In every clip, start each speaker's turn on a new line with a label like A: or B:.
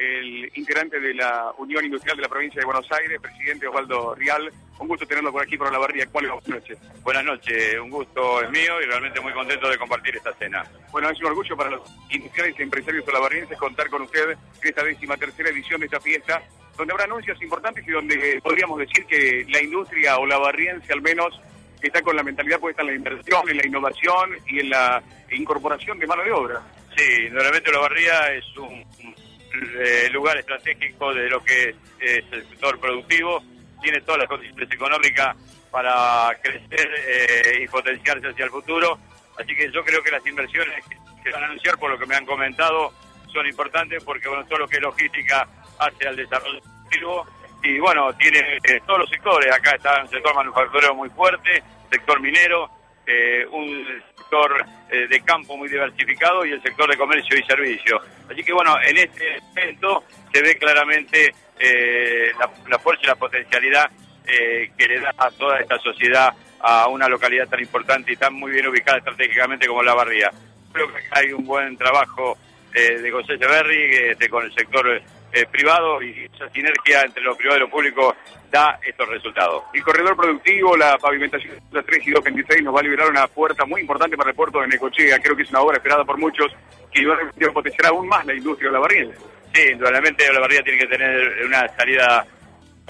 A: el integrante de la Unión Industrial de la provincia de Buenos Aires, presidente Osvaldo Rial. Un gusto tenerlo por aquí, por la barría. ¿Cuál es? Buenas noches.
B: Buenas noches, un gusto es mío y realmente muy contento de compartir esta cena.
A: Bueno, es un orgullo para los industriales y empresarios olavarrienses contar con usted en esta décima tercera edición de esta fiesta, donde habrá anuncios importantes y donde podríamos decir que la industria olavarriense al menos está con la mentalidad puesta en la inversión, en la innovación y en la incorporación de mano de obra.
B: Sí, realmente Olavarría es un eh, lugar estratégico de lo que es el sector productivo, tiene todas las condiciones económicas para crecer eh, y potenciarse hacia el futuro. Así que yo creo que las inversiones que van a anunciar, por lo que me han comentado, son importantes porque bueno, todo lo que es logística hace al desarrollo productivo y bueno, tiene eh, todos los sectores. Acá está un sector manufacturero muy fuerte, sector minero, eh, un sector eh, de campo muy diversificado y el sector de comercio y servicio. Así que bueno, en este momento se ve claramente eh, la, fuerza y la potencialidad que le da a toda esta sociedad a una localidad tan importante y tan muy bien ubicada estratégicamente como La Barría. Creo que hay un buen trabajo de José Echeverri este, con el sector privado y esa sinergia entre lo privado y lo público da estos resultados.
A: El corredor productivo, la pavimentación de 3 y 226 nos va a liberar una puerta muy importante para el puerto de Necochea. Creo que es una obra esperada por muchos que va a potenciar aún más la industria de la.
B: Sí, indudablemente la barriga tiene que tener una salida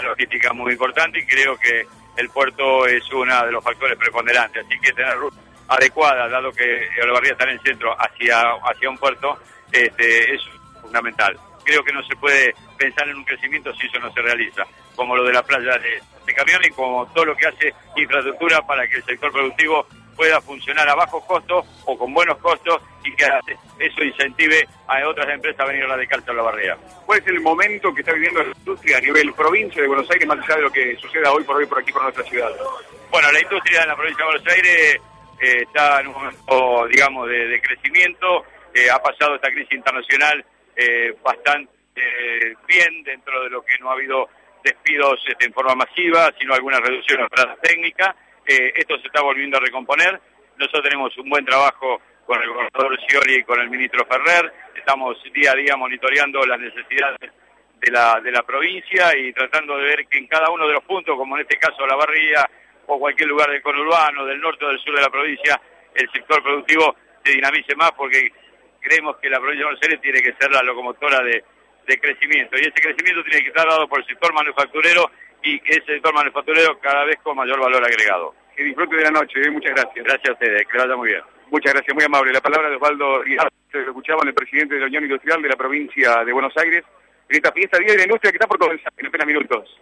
B: logística muy importante y creo que el puerto es uno de los factores preponderantes. Así que tener ruta adecuada, dado que la barriga está en el centro, hacia, hacia un puerto, este, es fundamental creo que no se puede pensar en un crecimiento si eso no se realiza, como lo de la playa de, de y como todo lo que hace infraestructura para que el sector productivo pueda funcionar a bajos costos o con buenos costos y que eso incentive a otras empresas a venir a la de a la barrera.
A: ¿Cuál es el momento que está viviendo la industria a nivel provincia de Buenos Aires, más allá de lo que suceda hoy por hoy por aquí por nuestra ciudad?
B: Bueno, la industria en la provincia de Buenos Aires eh, está en un momento, digamos, de, crecimiento. Eh, ha pasado esta crisis internacional eh, bastante eh, bien dentro de lo que no ha habido despidos este, en forma masiva, sino alguna reducción en plata técnica. Eh, esto se está volviendo a recomponer. Nosotros tenemos un buen trabajo con el gobernador Scioli y con el ministro Ferrer. Estamos día a día monitoreando las necesidades de la, de la provincia y tratando de ver que en cada uno de los puntos, como en este caso La Barría o cualquier lugar del conurbano, del norte o del sur de la provincia, el sector productivo se dinamice más porque creemos que la provincia de Buenos Aires tiene que ser la locomotora de, crecimiento y ese crecimiento tiene que estar dado por el sector manufacturero y ese sector manufacturero cada vez con mayor valor agregado.
A: Que disfrute de la noche, ¿eh? muchas gracias.
B: Gracias a ustedes, que vaya muy bien.
A: Muchas gracias, muy amable. La palabra de Osvaldo Rial, se escuchaban el presidente de la Unión Industrial de la provincia de Buenos Aires en esta fiesta Día de la Industria que está por comenzar en apenas minutos.